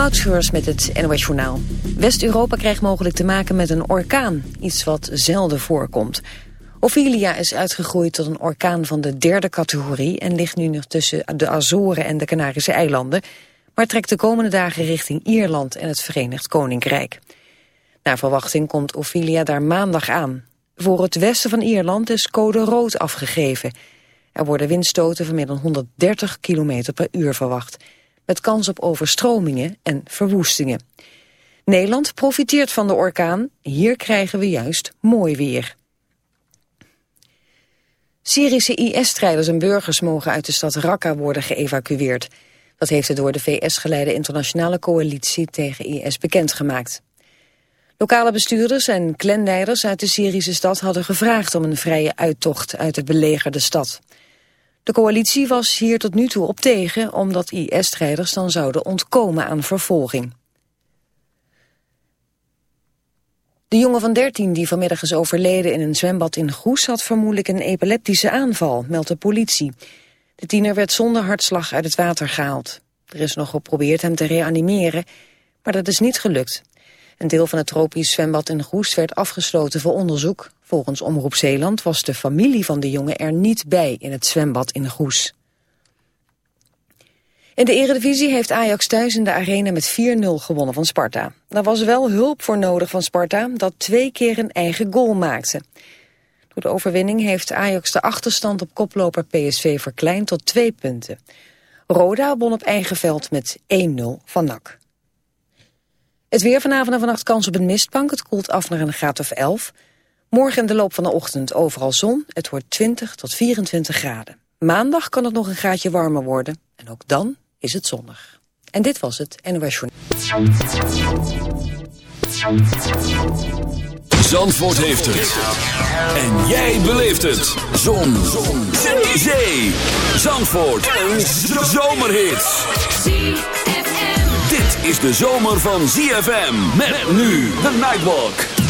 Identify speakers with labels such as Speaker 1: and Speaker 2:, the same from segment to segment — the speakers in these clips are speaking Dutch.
Speaker 1: Moutscheurs met het NOS Journaal. West-Europa krijgt mogelijk te maken met een orkaan, iets wat zelden voorkomt. Ophelia is uitgegroeid tot een orkaan van de derde categorie... en ligt nu nog tussen de Azoren en de Canarische eilanden... maar trekt de komende dagen richting Ierland en het Verenigd Koninkrijk. Naar verwachting komt Ophelia daar maandag aan. Voor het westen van Ierland is code rood afgegeven. Er worden windstoten van meer dan 130 km per uur verwacht met kans op overstromingen en verwoestingen. Nederland profiteert van de orkaan, hier krijgen we juist mooi weer. Syrische IS-strijders en burgers mogen uit de stad Raqqa worden geëvacueerd. Dat heeft de door de VS geleide internationale coalitie tegen IS bekendgemaakt. Lokale bestuurders en clanleiders uit de Syrische stad hadden gevraagd om een vrije uittocht uit de belegerde stad. De coalitie was hier tot nu toe op tegen, omdat IS-strijders dan zouden ontkomen aan vervolging. De jongen van 13 die vanmiddag is overleden in een zwembad in Goes... had vermoedelijk een epileptische aanval, meldt de politie. De tiener werd zonder hartslag uit het water gehaald. Er is nog geprobeerd hem te reanimeren, maar dat is niet gelukt. Een deel van het tropisch zwembad in Goes werd afgesloten voor onderzoek. Volgens Omroep Zeeland was de familie van de jongen er niet bij in het zwembad in Goes. In de eredivisie heeft Ajax thuis in de arena met 4-0 gewonnen van Sparta. Daar was wel hulp voor nodig van Sparta, dat twee keer een eigen goal maakte. Door de overwinning heeft Ajax de achterstand op koploper PSV verkleind tot twee punten. Roda won op eigen veld met 1-0 van NAC. Het weer vanavond en vannacht kans op een mistbank. Het koelt af naar een graad of 11. Morgen in de loop van de ochtend overal zon. Het wordt 20 tot 24 graden. Maandag kan het nog een graadje warmer worden. En ook dan is het zonnig. En dit was het NOS
Speaker 2: Zandvoort heeft het. En jij beleeft het. Zon. Zon. Zee. Zandvoort. Een zomerhit. Dit is de zomer van ZFM. Met nu de Nightwalk.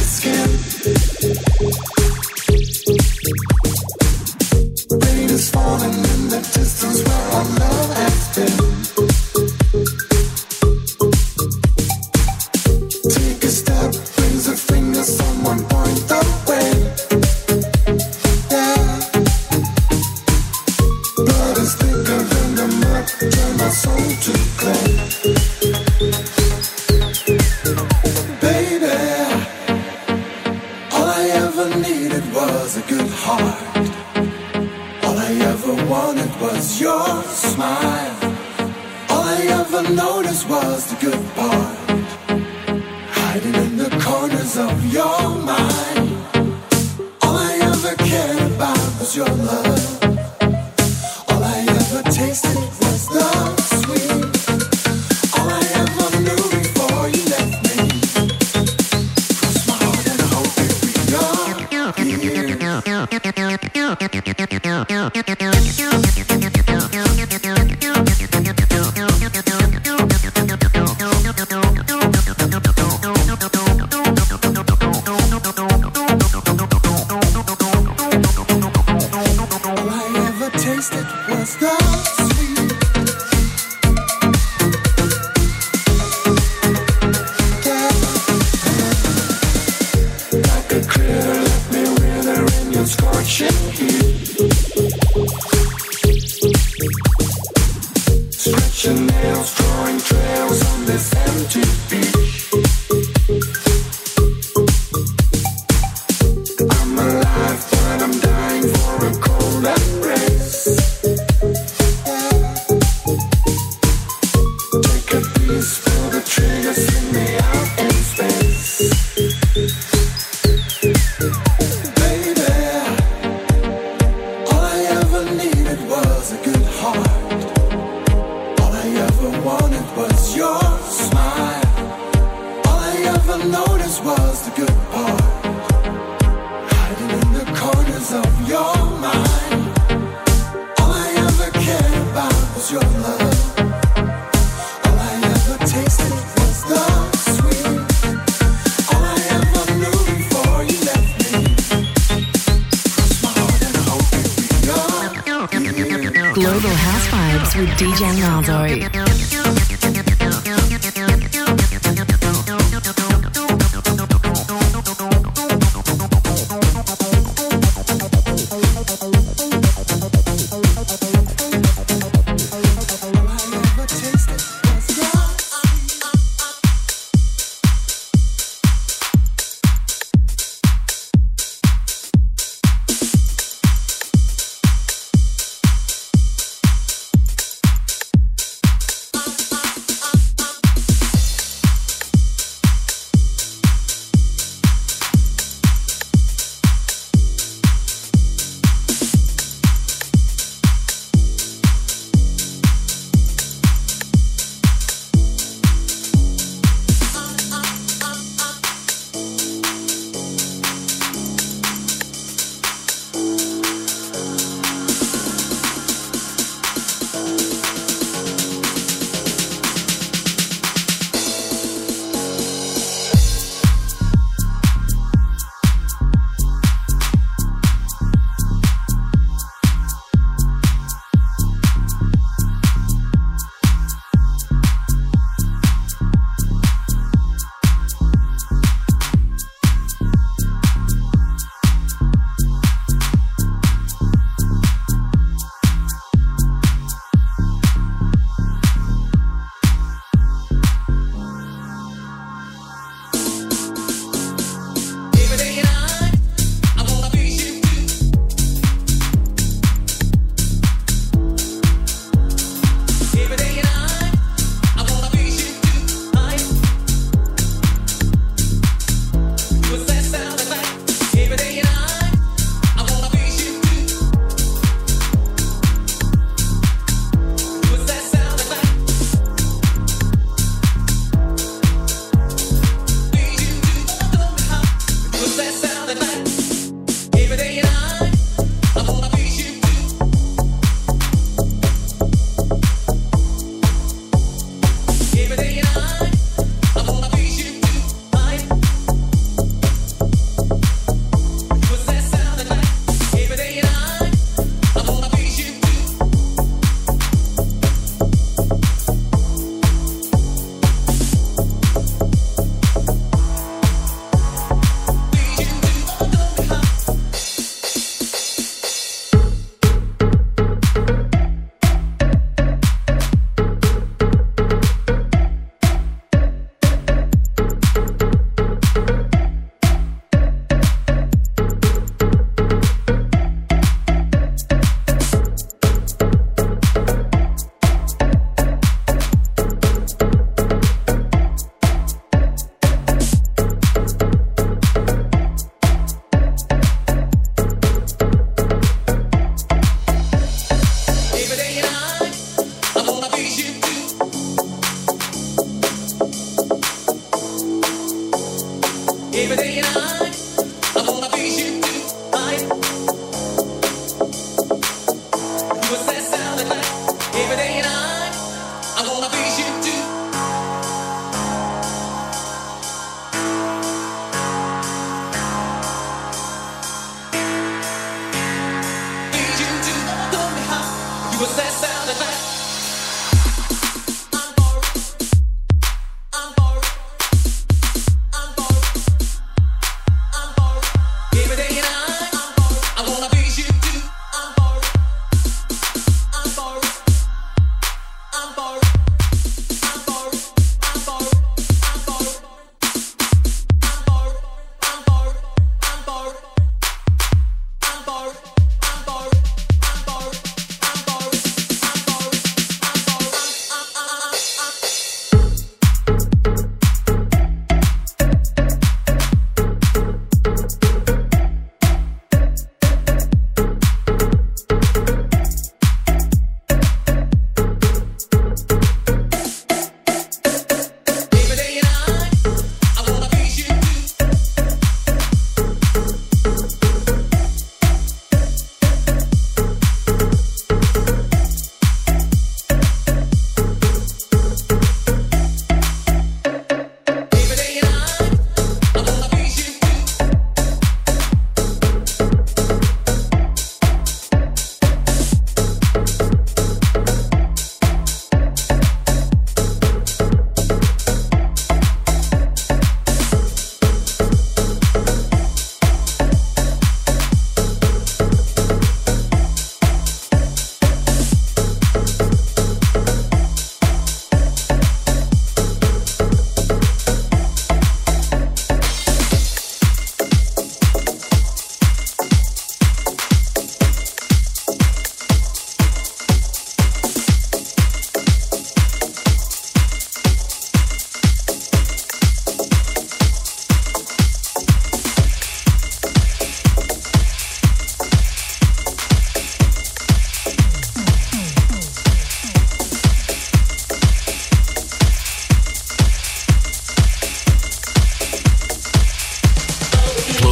Speaker 3: our love your love.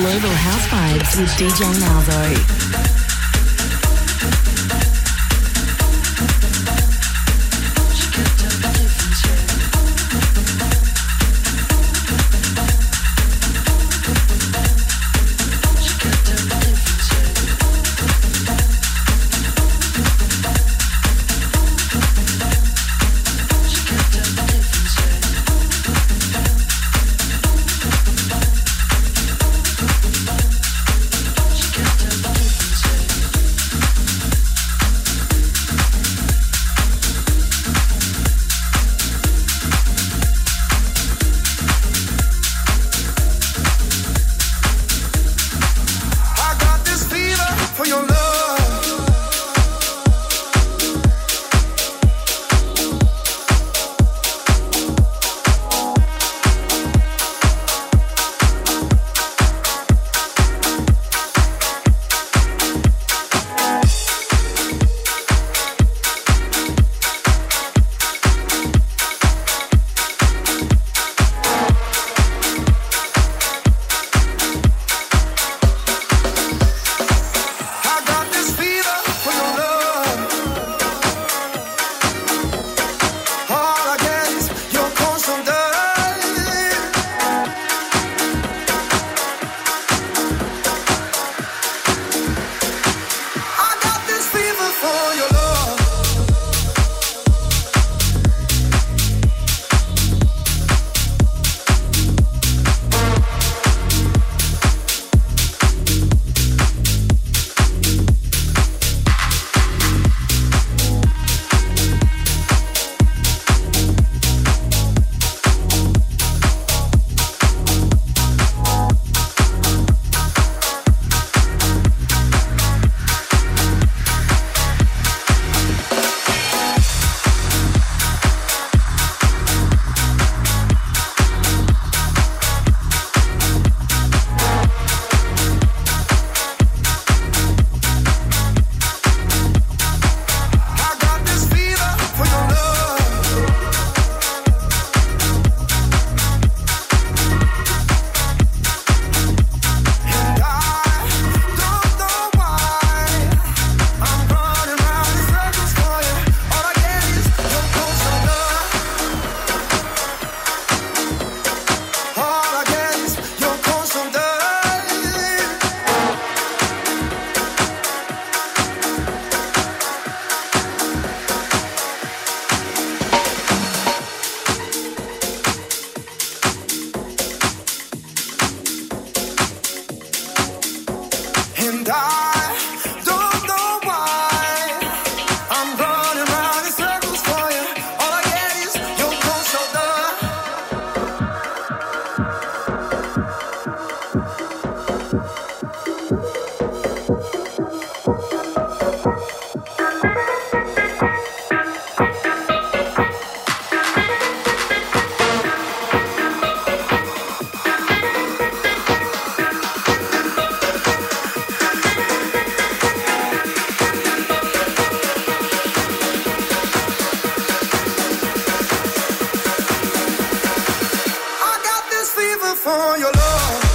Speaker 4: Global House Vibes with DJ Malzo.
Speaker 5: for your love.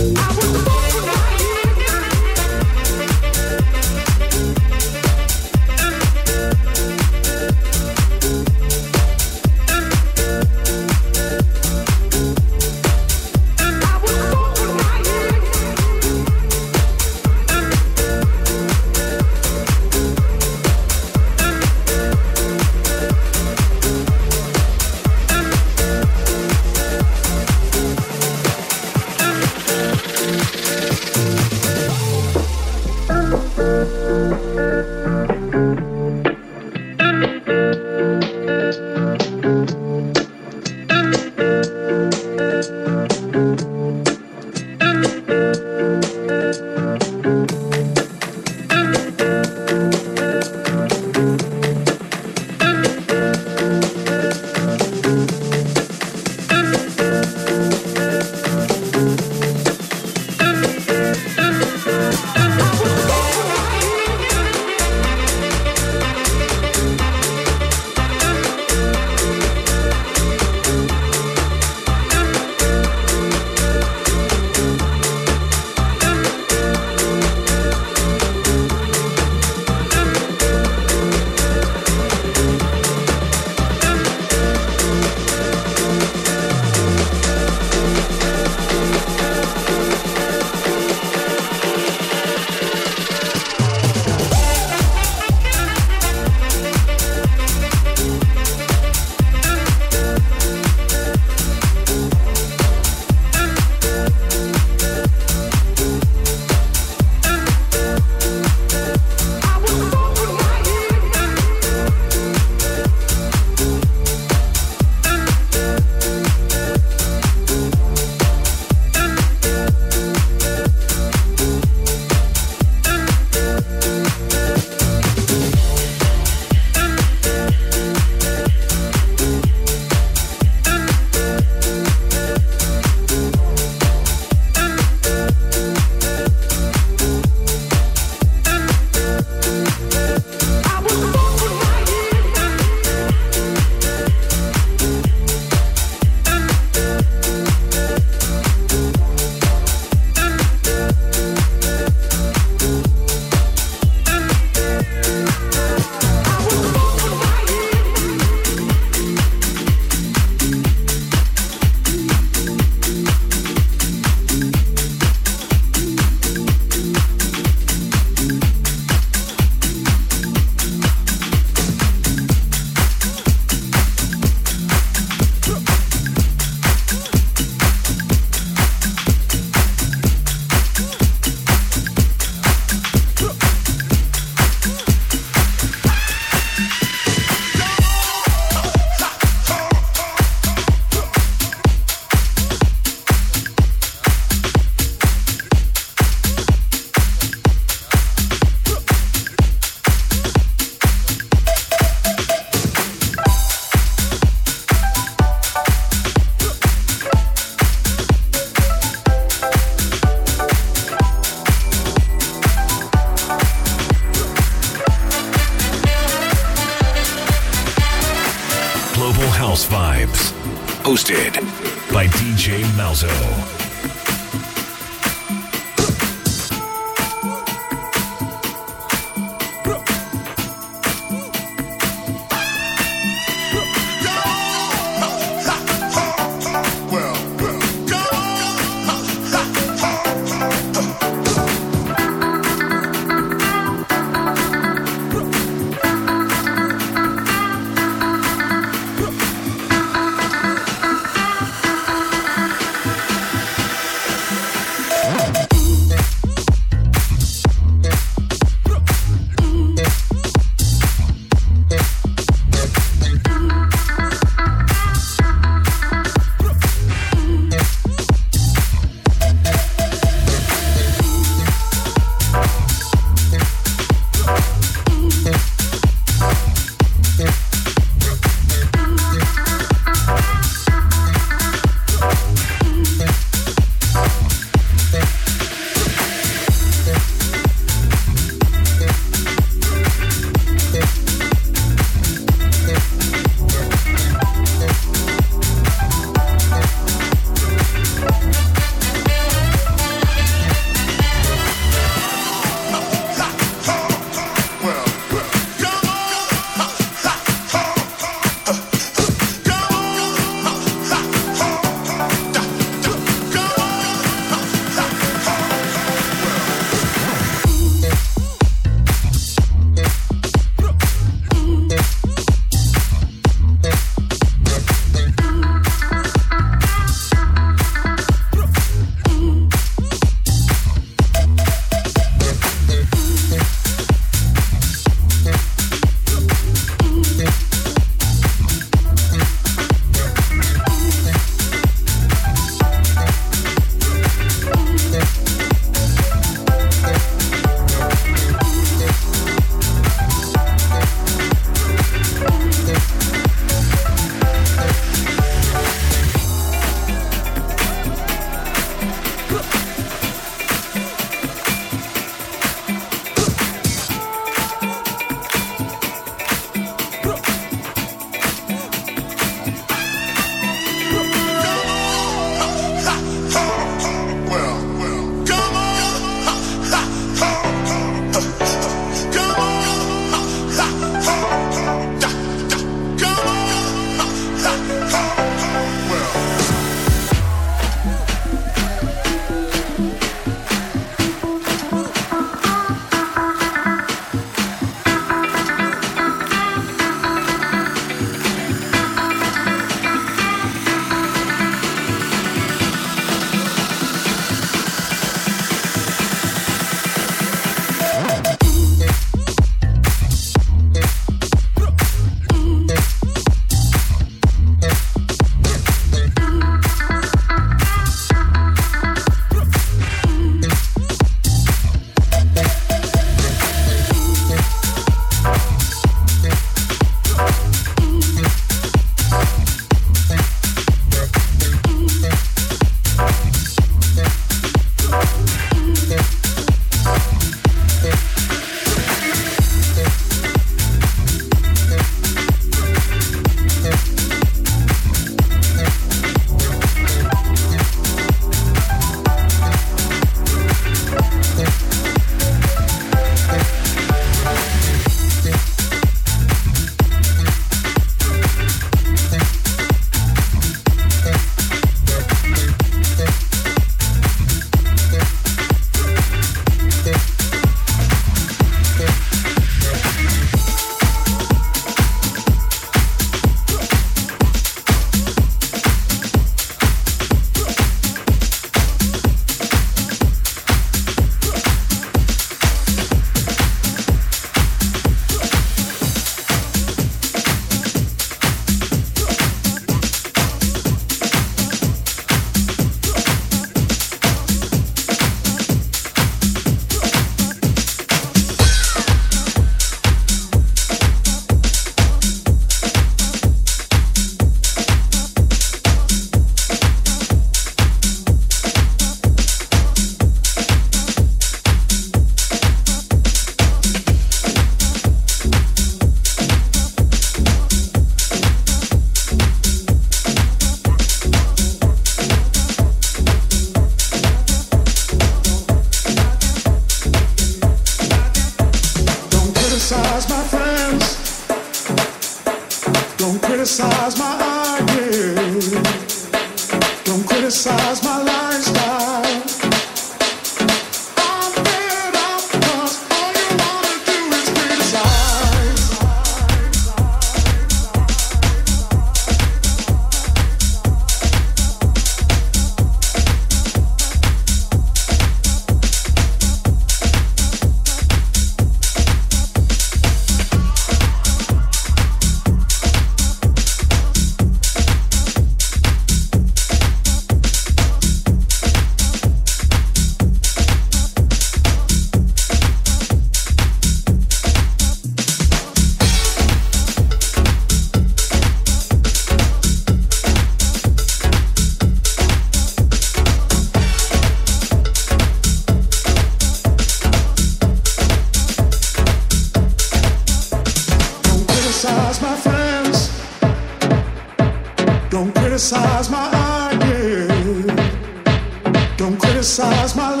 Speaker 6: Criticize my lifestyle.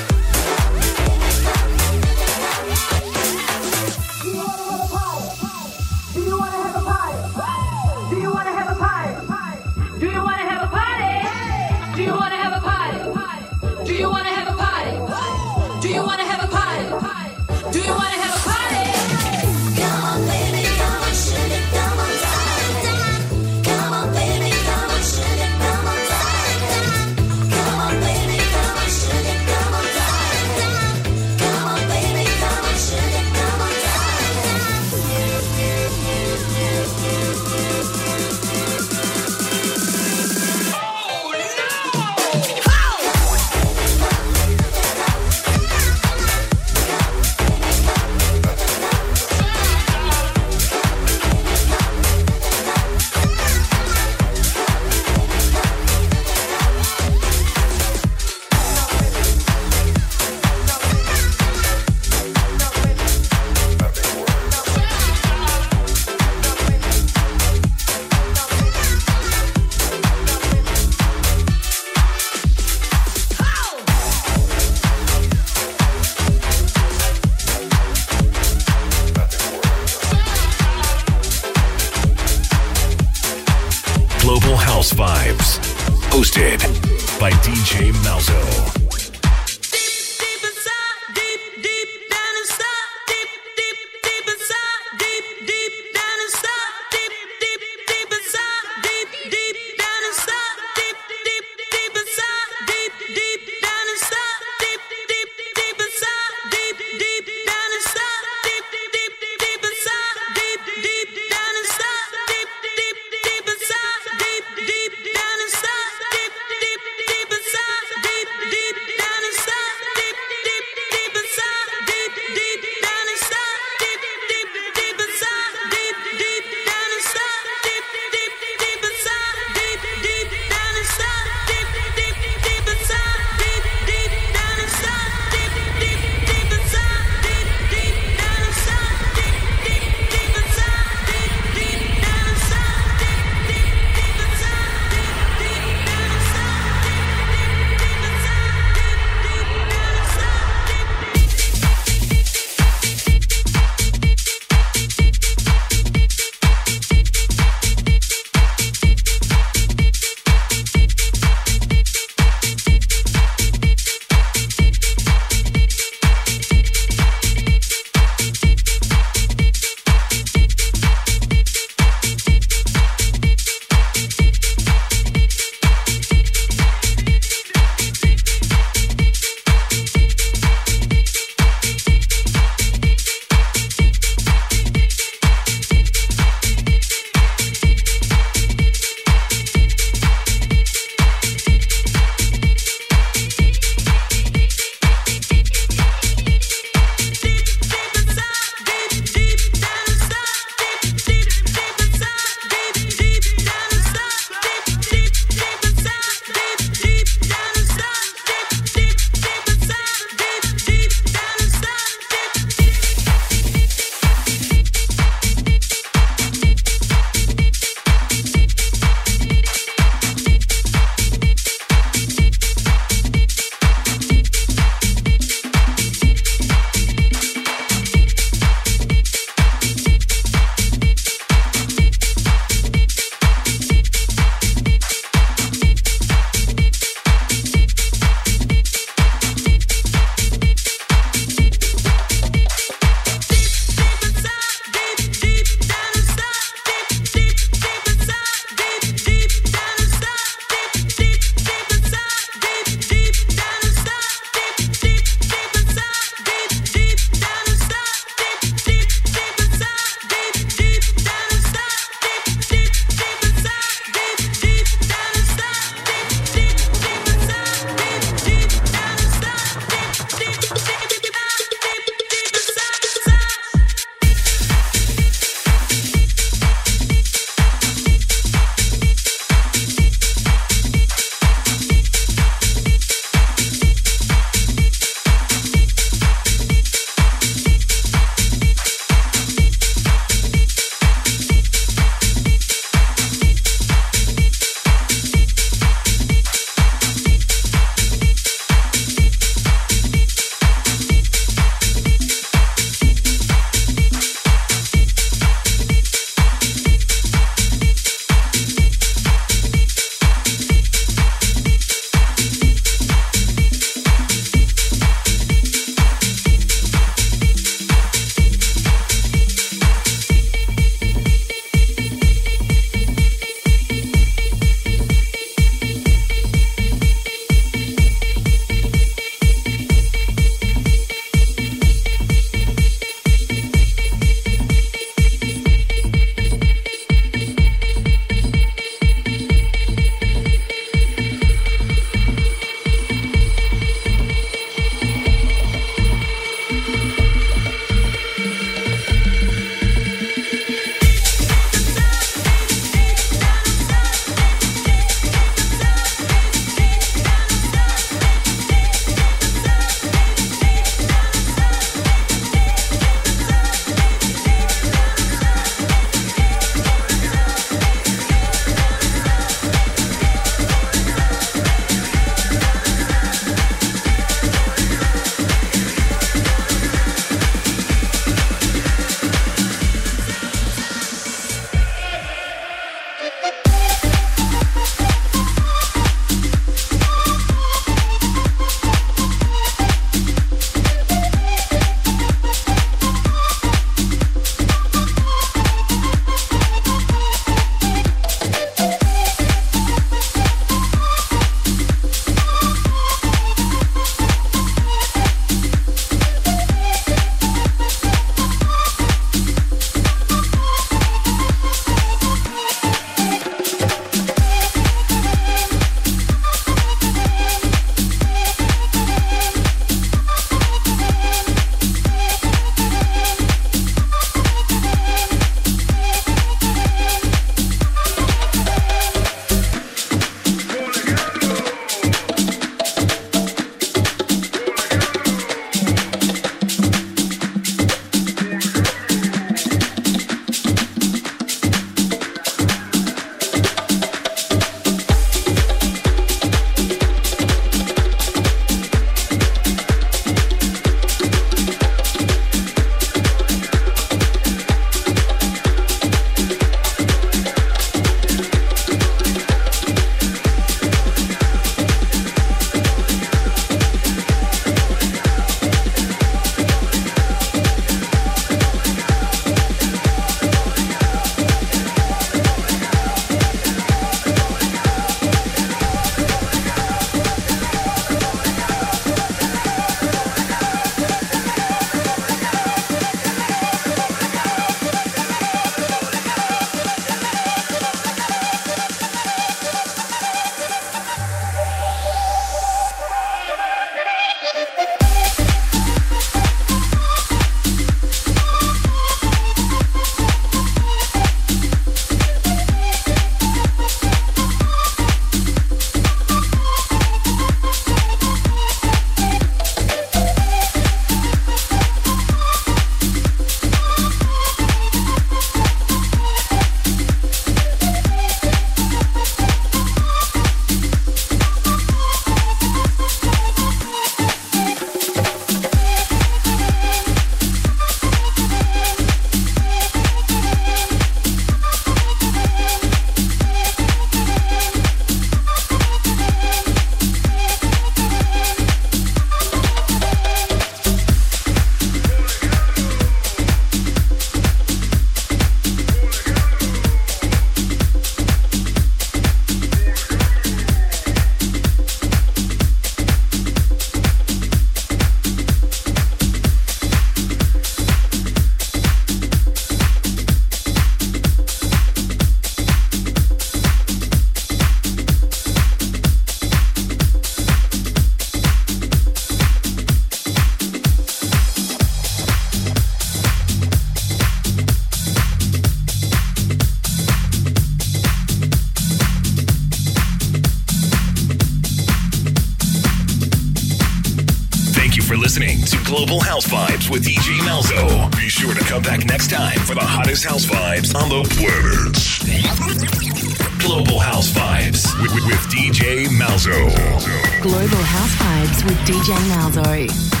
Speaker 7: With
Speaker 5: DJ Malzo.